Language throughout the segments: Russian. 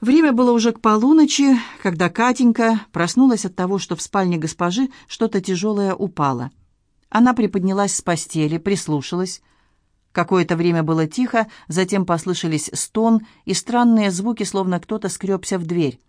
Время было уже к полуночи, когда Катенька проснулась от того, что в спальне госпожи что-то тяжелое упало. Она приподнялась с постели, прислушалась. Какое-то время было тихо, затем послышались стон и странные звуки, словно кто-то скребся в дверь.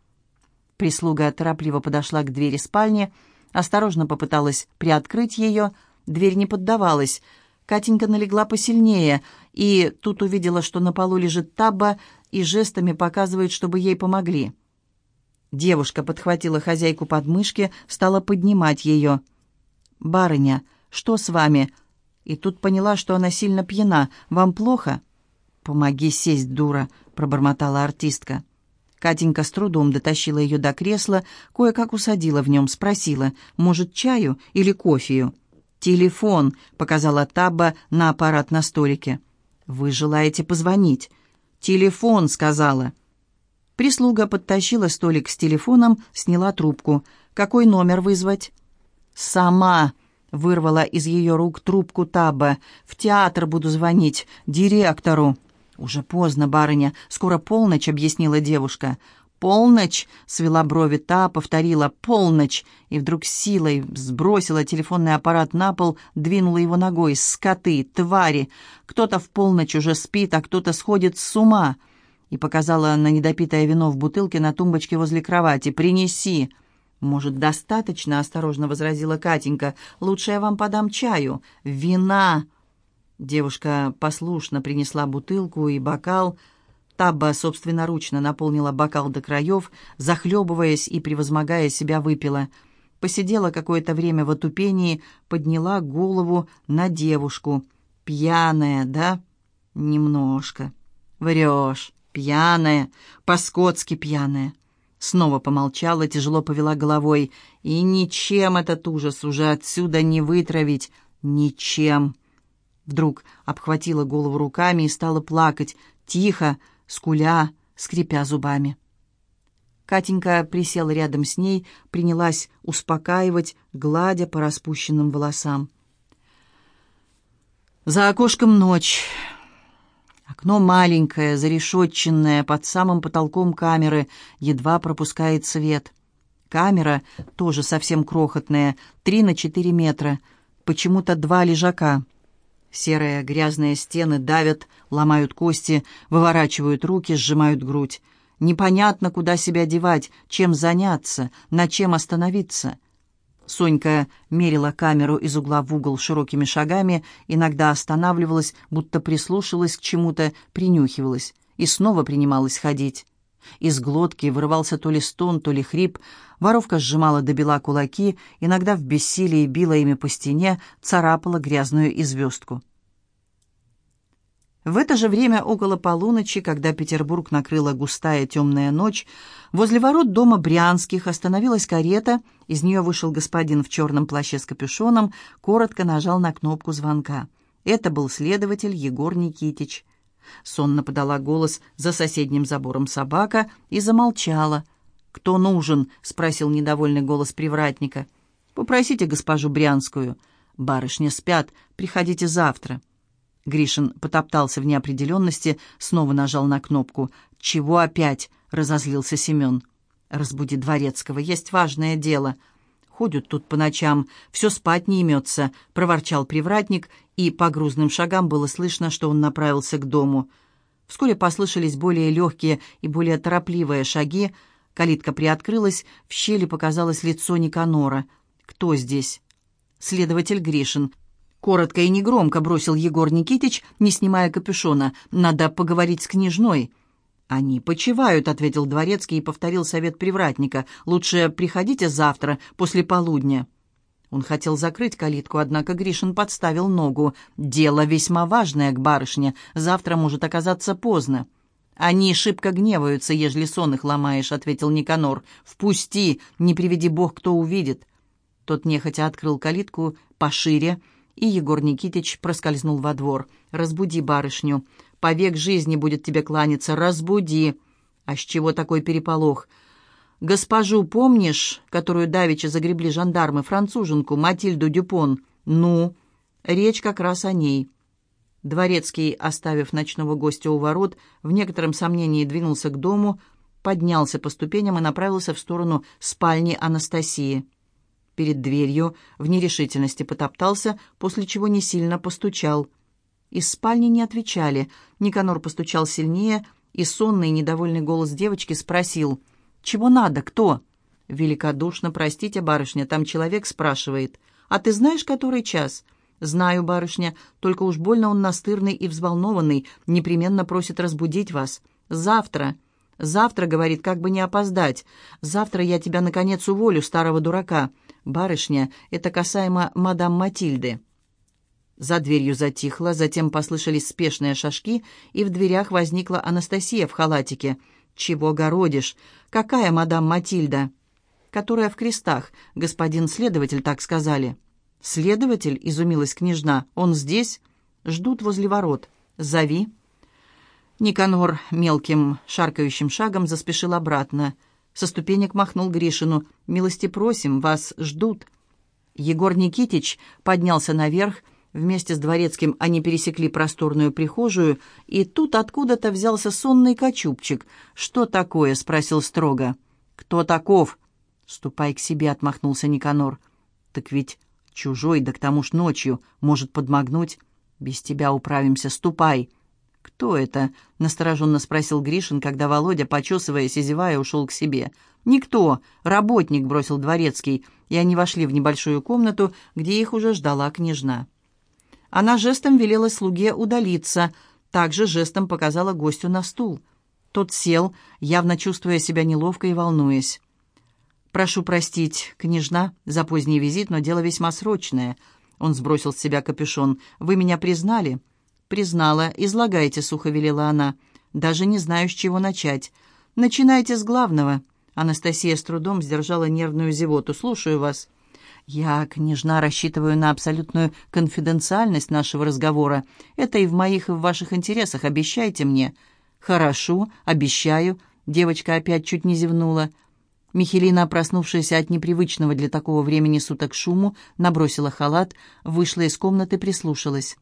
Прислуга торопливо подошла к двери спальни, осторожно попыталась приоткрыть ее, дверь не поддавалась. Катенька налегла посильнее, и тут увидела, что на полу лежит Табба и жестами показывает, чтобы ей помогли. Девушка подхватила хозяйку под мышки, стала поднимать ее. «Барыня, что с вами?» И тут поняла, что она сильно пьяна. «Вам плохо?» «Помоги сесть, дура», — пробормотала артистка. Катенька с трудом дотащила ее до кресла, кое-как усадила в нем, спросила, может, чаю или кофею. «Телефон», — показала Табба на аппарат на столике. «Вы желаете позвонить?» «Телефон», — сказала. Прислуга подтащила столик с телефоном, сняла трубку. «Какой номер вызвать?» «Сама», — вырвала из ее рук трубку Таба. «В театр буду звонить. Директору». «Уже поздно, барыня. Скоро полночь», — объяснила девушка. «Полночь!» — свела брови та, повторила «полночь!» и вдруг силой сбросила телефонный аппарат на пол, двинула его ногой. «Скоты! Твари! Кто-то в полночь уже спит, а кто-то сходит с ума!» И показала на недопитое вино в бутылке на тумбочке возле кровати. «Принеси!» «Может, достаточно?» — осторожно возразила Катенька. «Лучше я вам подам чаю. Вина!» Девушка послушно принесла бутылку и бокал, — Табба собственноручно наполнила бокал до краев, захлебываясь и превозмогая себя выпила. Посидела какое-то время в отупении, подняла голову на девушку. «Пьяная, да?» «Немножко». «Врешь. Пьяная. По-скотски пьяная». Снова помолчала, тяжело повела головой. «И ничем этот ужас уже отсюда не вытравить. Ничем». Вдруг обхватила голову руками и стала плакать. Тихо, скуля, скрипя зубами. Катенька присела рядом с ней, принялась успокаивать, гладя по распущенным волосам. За окошком ночь. Окно маленькое, зарешетченное, под самым потолком камеры, едва пропускает свет. Камера тоже совсем крохотная, три на четыре метра, почему-то два лежака — Серые грязные стены давят, ломают кости, выворачивают руки, сжимают грудь. Непонятно, куда себя девать, чем заняться, на чем остановиться. Сонька мерила камеру из угла в угол широкими шагами, иногда останавливалась, будто прислушивалась к чему-то, принюхивалась, и снова принималась ходить. Из глотки вырывался то ли стон, то ли хрип. Воровка сжимала до бела кулаки, иногда в бессилии била ими по стене, царапала грязную известку. В это же время, около полуночи, когда Петербург накрыла густая темная ночь, возле ворот дома Брянских остановилась карета, из нее вышел господин в черном плаще с капюшоном, коротко нажал на кнопку звонка. Это был следователь Егор Никитич. Сонно подала голос за соседним забором собака и замолчала. «Кто нужен?» — спросил недовольный голос привратника. «Попросите госпожу Брянскую. Барышня спят, приходите завтра». Гришин потоптался в неопределенности, снова нажал на кнопку. «Чего опять?» — разозлился Семен. «Разбуди Дворецкого, есть важное дело». «Ходят тут по ночам, все спать не имется», — проворчал привратник, и по грузным шагам было слышно, что он направился к дому. Вскоре послышались более легкие и более торопливые шаги. Калитка приоткрылась, в щели показалось лицо Никанора. «Кто здесь?» «Следователь Гришин». Коротко и негромко бросил Егор Никитич, не снимая капюшона. «Надо поговорить с княжной». «Они почивают», — ответил Дворецкий и повторил совет привратника. «Лучше приходите завтра, после полудня». Он хотел закрыть калитку, однако Гришин подставил ногу. «Дело весьма важное к барышне. Завтра может оказаться поздно». «Они шибко гневаются, ежели сон их ломаешь», — ответил Никанор. «Впусти, не приведи бог, кто увидит». Тот нехотя открыл калитку пошире, и Егор Никитич проскользнул во двор. «Разбуди барышню повек жизни будет тебе кланяться, разбуди. А с чего такой переполох? Госпожу помнишь, которую давеча загребли жандармы, француженку, Матильду Дюпон? Ну, речь как раз о ней». Дворецкий, оставив ночного гостя у ворот, в некотором сомнении двинулся к дому. поднялся по ступеням и направился в сторону спальни Анастасии. Перед дверью в нерешительности потоптался, после чего не сильно постучал. Из спальни не отвечали. Никанор постучал сильнее, и сонный недовольный голос девочки спросил «Чего надо? Кто?» «Великодушно, простите, барышня, там человек спрашивает. А ты знаешь, который час?» «Знаю, барышня, только уж больно он настырный и взволнованный, непременно просит разбудить вас. Завтра. Завтра, — говорит, — как бы не опоздать. Завтра я тебя, наконец, уволю, старого дурака. Барышня, это касаемо мадам Матильды». За дверью затихло, затем послышались спешные шажки, и в дверях возникла Анастасия в халатике. «Чего городишь? Какая мадам Матильда?» «Которая в крестах, господин следователь, так сказали». «Следователь?» — изумилась княжна. «Он здесь?» «Ждут возле ворот. Зови». Никанор мелким шаркающим шагом заспешил обратно. Со ступенек махнул Гришину. «Милости просим, вас ждут». Егор Никитич поднялся наверх. Вместе с дворецким они пересекли просторную прихожую, и тут откуда-то взялся сонный кочубчик. «Что такое?» — спросил строго. «Кто таков?» «Ступай к себе», — отмахнулся Никанор. «Так ведь Чужой, да к тому ж ночью, может подмогнуть. Без тебя управимся, ступай». «Кто это?» — настороженно спросил Гришин, когда Володя, почесываясь и зевая, ушел к себе. «Никто. Работник», — бросил дворецкий, и они вошли в небольшую комнату, где их уже ждала княжна. Она жестом велела слуге удалиться, также жестом показала гостю на стул. Тот сел, явно чувствуя себя неловко и волнуясь. «Прошу простить, княжна, за поздний визит, но дело весьма срочное». Он сбросил с себя капюшон. «Вы меня признали?» «Признала. Излагайте», — сухо велела она. «Даже не знаю, с чего начать. Начинайте с главного». Анастасия с трудом сдержала нервную зевоту. «Слушаю вас». «Я, княжна, рассчитываю на абсолютную конфиденциальность нашего разговора. Это и в моих, и в ваших интересах. Обещайте мне». «Хорошо, обещаю». Девочка опять чуть не зевнула. Михелина, проснувшаяся от непривычного для такого времени суток шуму, набросила халат, вышла из комнаты, прислушалась.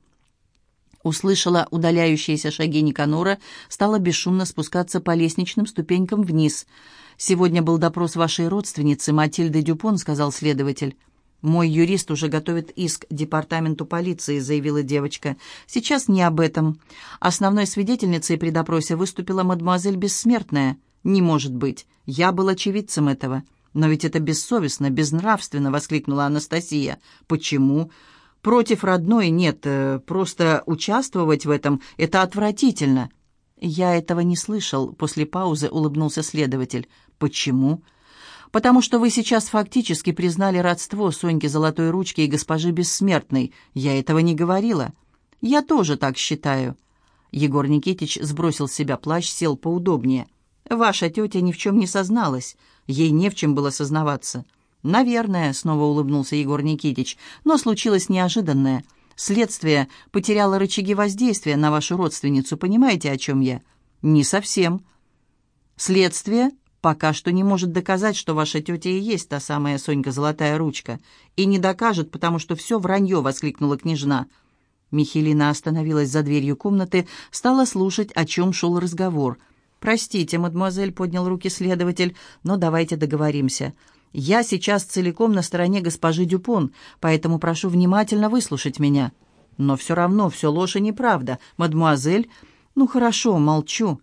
Услышала удаляющиеся шаги Никанора, стала бесшумно спускаться по лестничным ступенькам вниз. «Сегодня был допрос вашей родственницы, Матильды Дюпон», — сказал следователь. «Мой юрист уже готовит иск департаменту полиции», — заявила девочка. «Сейчас не об этом. Основной свидетельницей при допросе выступила мадемуазель Бессмертная». «Не может быть. Я был очевидцем этого». «Но ведь это бессовестно, безнравственно!» — воскликнула Анастасия. «Почему?» «Против родной нет. Э, просто участвовать в этом — это отвратительно». «Я этого не слышал», — после паузы улыбнулся следователь. «Почему?» «Потому что вы сейчас фактически признали родство Соньки Золотой Ручки и госпожи Бессмертной. Я этого не говорила». «Я тоже так считаю». Егор Никитич сбросил с себя плащ, сел поудобнее. Ваша тетя ни в чем не созналась. Ей не в чем было сознаваться. «Наверное», — снова улыбнулся Егор Никитич, «но случилось неожиданное. Следствие потеряло рычаги воздействия на вашу родственницу, понимаете, о чем я?» «Не совсем». «Следствие пока что не может доказать, что ваша тетя и есть та самая Сонька Золотая Ручка. И не докажет, потому что все вранье», — воскликнула княжна. Михелина остановилась за дверью комнаты, стала слушать, о чем шел разговор — «Простите, мадемуазель», — поднял руки следователь, — «но давайте договоримся. Я сейчас целиком на стороне госпожи Дюпон, поэтому прошу внимательно выслушать меня». «Но все равно все ложь и неправда, мадемуазель». «Ну хорошо, молчу».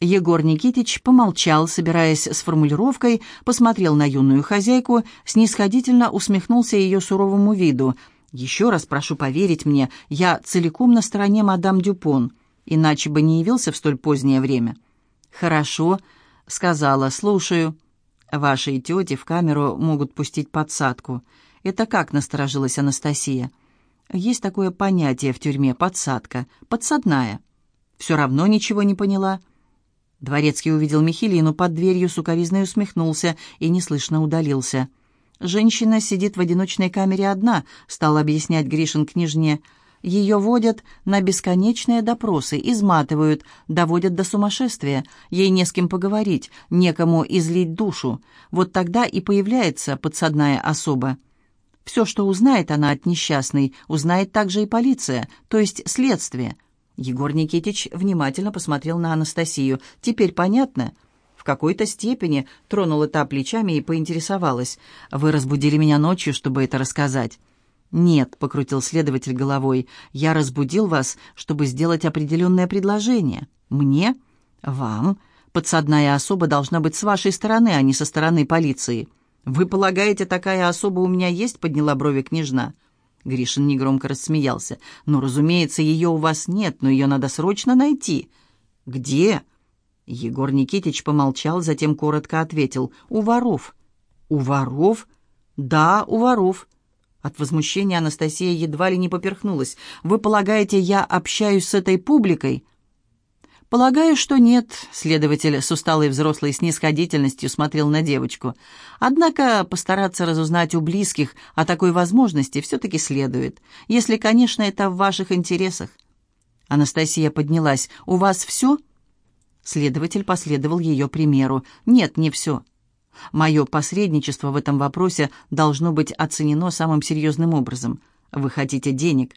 Егор Никитич помолчал, собираясь с формулировкой, посмотрел на юную хозяйку, снисходительно усмехнулся ее суровому виду. «Еще раз прошу поверить мне, я целиком на стороне мадам Дюпон, иначе бы не явился в столь позднее время». «Хорошо», — сказала, — «слушаю». «Вашей тете в камеру могут пустить подсадку». «Это как?» — насторожилась Анастасия. «Есть такое понятие в тюрьме — подсадка, подсадная». «Все равно ничего не поняла». Дворецкий увидел Михелину под дверью, сукоризно усмехнулся и неслышно удалился. «Женщина сидит в одиночной камере одна», — стал объяснять Гришин княжне. Ее водят на бесконечные допросы, изматывают, доводят до сумасшествия. Ей не с кем поговорить, некому излить душу. Вот тогда и появляется подсадная особа. Все, что узнает она от несчастной, узнает также и полиция, то есть следствие. Егор Никитич внимательно посмотрел на Анастасию. «Теперь понятно?» какой-то степени», — тронула та плечами и поинтересовалась. «Вы разбудили меня ночью, чтобы это рассказать?» «Нет», — покрутил следователь головой, — «я разбудил вас, чтобы сделать определенное предложение. Мне? Вам? Подсадная особа должна быть с вашей стороны, а не со стороны полиции». «Вы полагаете, такая особа у меня есть?» — подняла брови княжна. Гришин негромко рассмеялся. «Ну, разумеется, ее у вас нет, но ее надо срочно найти». «Где?» Егор Никитич помолчал, затем коротко ответил. «У воров». «У воров?» «Да, у воров». От возмущения Анастасия едва ли не поперхнулась. «Вы полагаете, я общаюсь с этой публикой?» «Полагаю, что нет», — следователь с усталой взрослой снисходительностью смотрел на девочку. «Однако постараться разузнать у близких о такой возможности все-таки следует, если, конечно, это в ваших интересах». Анастасия поднялась. «У вас все?» Следователь последовал ее примеру. «Нет, не все. Мое посредничество в этом вопросе должно быть оценено самым серьезным образом. Вы хотите денег?»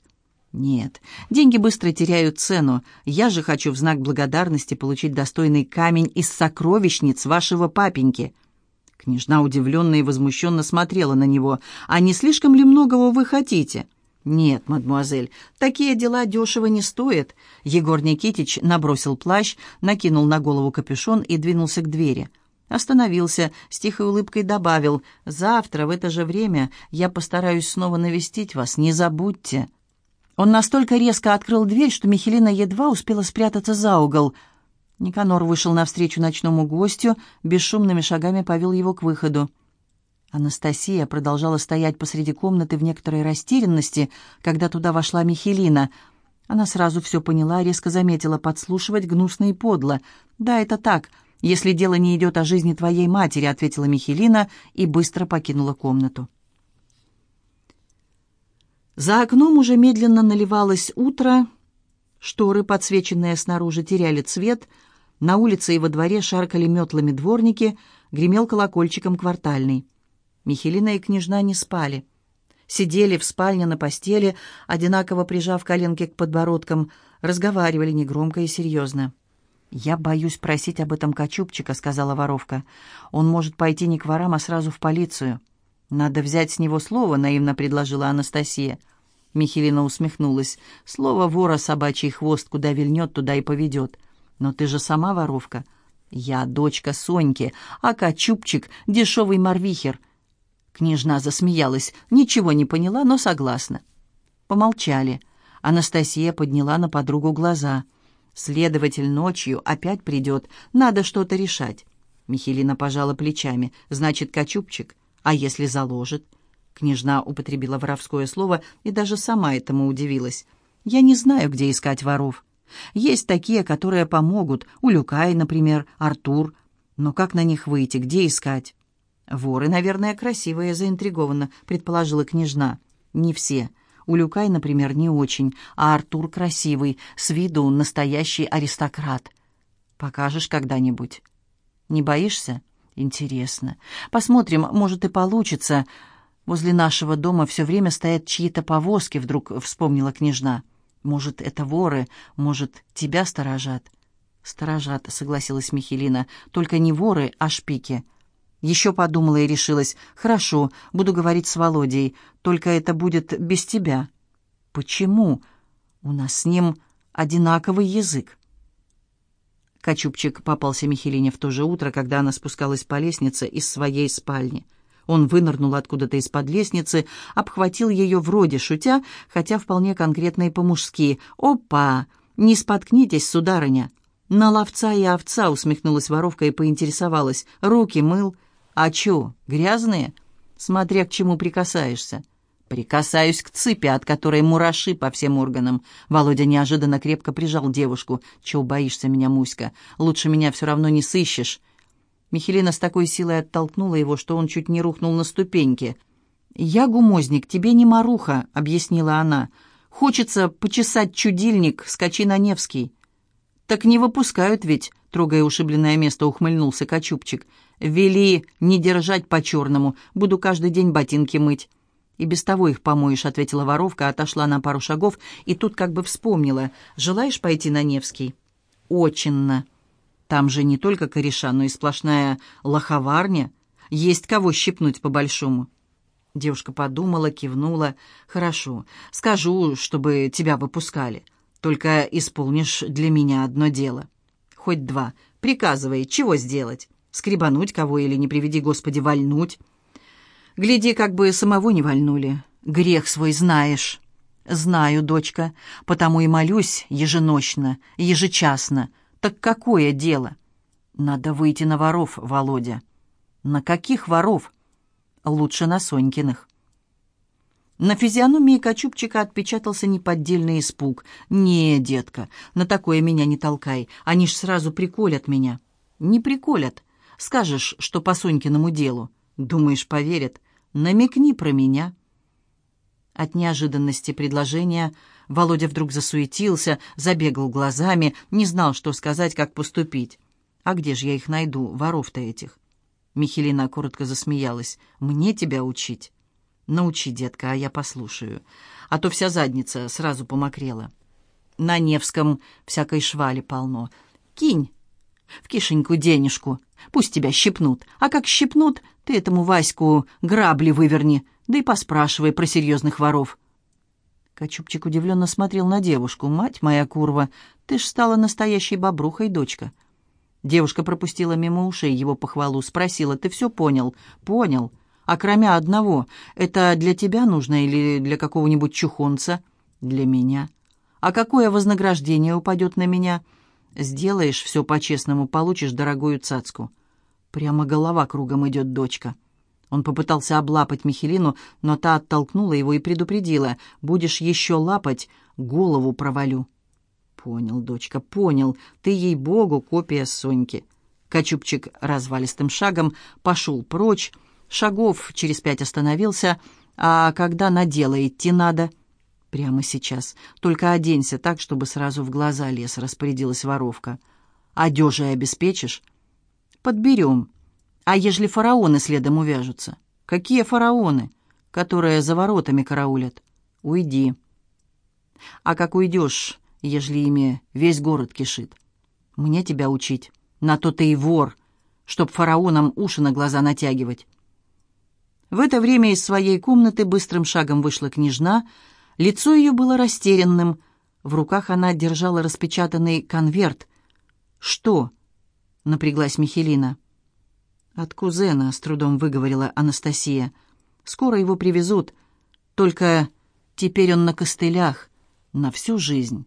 «Нет, деньги быстро теряют цену. Я же хочу в знак благодарности получить достойный камень из сокровищниц вашего папеньки». Княжна удивленно и возмущенно смотрела на него. «А не слишком ли многого вы хотите?» «Нет, мадмуазель, такие дела дешево не стоят». Егор Никитич набросил плащ, накинул на голову капюшон и двинулся к двери. Остановился, с тихой улыбкой добавил, «Завтра в это же время я постараюсь снова навестить вас, не забудьте». Он настолько резко открыл дверь, что Михелина едва успела спрятаться за угол. Никанор вышел навстречу ночному гостю, бесшумными шагами повел его к выходу. Анастасия продолжала стоять посреди комнаты в некоторой растерянности, когда туда вошла Михелина. Она сразу все поняла, резко заметила подслушивать гнусно и подло. «Да, это так если дело не идет о жизни твоей матери», — ответила Михелина и быстро покинула комнату. За окном уже медленно наливалось утро, шторы, подсвеченные снаружи, теряли цвет, на улице и во дворе шаркали метлами дворники, гремел колокольчиком квартальный. Михелина и княжна не спали. Сидели в спальне на постели, одинаково прижав коленки к подбородкам, разговаривали негромко и серьезно. «Я боюсь просить об этом Качупчика», — сказала воровка. «Он может пойти не к ворам, а сразу в полицию». «Надо взять с него слово», — наивно предложила Анастасия. Михелина усмехнулась. «Слово вора собачий хвост, куда вильнет, туда и поведет. Но ты же сама воровка». «Я дочка Соньки, а Качупчик — дешевый морвихер». Княжна засмеялась, ничего не поняла, но согласна. Помолчали. Анастасия подняла на подругу глаза — Следователь ночью опять придет, надо что-то решать. Михелина пожала плечами. Значит, Качупчик. А если заложит? Княжна употребила воровское слово и даже сама этому удивилась. Я не знаю, где искать воров. Есть такие, которые помогут. Улюкай, например, Артур. Но как на них выйти, где искать? Воры, наверное, красивые, заинтригованно, предположила княжна. Не все. Улюкай, например, не очень, а Артур красивый, с виду настоящий аристократ. Покажешь когда-нибудь? Не боишься? Интересно. Посмотрим, может и получится. Возле нашего дома все время стоят чьи-то повозки, вдруг вспомнила княжна. Может, это воры, может, тебя сторожат. Сторожат, согласилась Михелина, только не воры, а шпики. Еще подумала и решилась. «Хорошо, буду говорить с Володей, только это будет без тебя». «Почему? У нас с ним одинаковый язык». Качупчик попался Михелине в то же утро, когда она спускалась по лестнице из своей спальни. Он вынырнул откуда-то из-под лестницы, обхватил ее вроде шутя, хотя вполне конкретно и по-мужски. «Опа! Не споткнитесь, сударыня!» «На ловца и овца!» — усмехнулась воровка и поинтересовалась. «Руки мыл?» «А чё, грязные?» «Смотря к чему прикасаешься». «Прикасаюсь к цыпи, от которой мураши по всем органам». Володя неожиданно крепко прижал девушку. «Чего боишься меня, Муська? Лучше меня все равно не сыщешь». Михелина с такой силой оттолкнула его, что он чуть не рухнул на ступеньки. «Я гумозник, тебе не маруха», — объяснила она. «Хочется почесать чудильник, скачи на Невский». «Так не выпускают ведь», — трогая ушибленное место, ухмыльнулся Качупчик. «Вели не держать по-черному, буду каждый день ботинки мыть». «И без того их помоешь», — ответила воровка, отошла на пару шагов и тут как бы вспомнила. «Желаешь пойти на Невский?» «Очинно». Там же не только кореша, но и сплошная лоховарня. Есть кого щипнуть по-большому». Девушка подумала, кивнула. «Хорошо, скажу, чтобы тебя выпускали. Только исполнишь для меня одно дело. Хоть два. Приказывай, чего сделать? Скребануть кого или, не приведи Господи, вальнуть? Гляди, как бы самого не вальнули. Грех свой знаешь». «Знаю, дочка, потому и молюсь еженочно, ежечасно. Так какое дело?» «Надо выйти на воров, Володя». «На каких воров?» «Лучше на Сонькиных». На физиономии Кочубчика отпечатался неподдельный испуг. «Не, детка, на такое меня не толкай. Они ж сразу приколят меня». «Не приколят. Скажешь, что по Сонькиному делу. Думаешь, поверят? Намекни про меня». От неожиданности предложения Володя вдруг засуетился, забегал глазами, не знал, что сказать, как поступить. «А где же я их найду, воров-то этих?» Михелина коротко засмеялась. «Мне тебя учить?» «Научи, детка, а я послушаю. А то вся задница сразу помокрела. На Невском всякой швали полно. Кинь в кишеньку денежку, пусть тебя щипнут. А как щипнут, ты этому Ваську грабли выверни, да и поспрашивай про серьезных воров». Кочубчик удивленно смотрел на девушку. «Мать моя курва, ты ж стала настоящей бобрухой, дочка». Девушка пропустила мимо ушей его похвалу, спросила, «Ты все понял?» «Понял. А кроме одного, это для тебя нужно или для какого-нибудь чухонца?» «Для меня». «А какое вознаграждение упадет на меня?» «Сделаешь все по-честному, получишь дорогую цацку». Прямо голова кругом идет дочка. Он попытался облапать Михелину, но та оттолкнула его и предупредила. «Будешь еще лапать, голову провалю». «Понял, дочка, понял. Ты, ей-богу, копия Соньки». Кочубчик развалистым шагом пошел прочь, шагов через пять остановился, а когда на дело идти надо? Прямо сейчас. Только оденься так, чтобы сразу в глаза лез, распорядилась воровка. Одежей обеспечишь? Подберем. А ежели фараоны следом увяжутся? Какие фараоны? Которые за воротами караулят. Уйди. А как уйдешь, ежели ими весь город кишит? Мне тебя учить. На то ты и вор, чтоб фараонам уши на глаза натягивать. В это время из своей комнаты быстрым шагом вышла княжна. Лицо ее было растерянным. В руках она держала распечатанный конверт. «Что?» — напряглась Михелина. «От кузена», — с трудом выговорила Анастасия. «Скоро его привезут. Только теперь он на костылях. На всю жизнь».